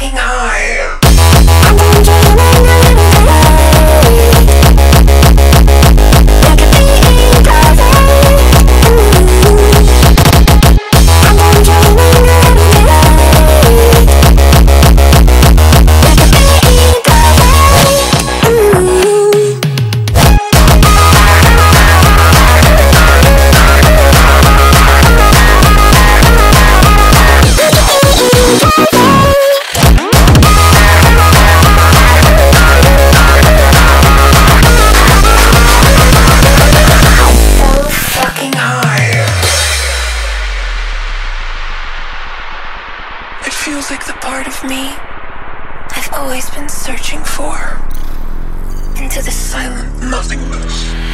fucking high. Like the part of me I've always been searching for. Into the silent nothingness.